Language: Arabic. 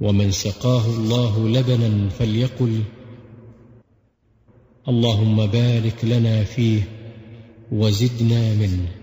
ومن سقاه الله لبنا فليقل اللهم بارك لنا فيه وزدنا منه.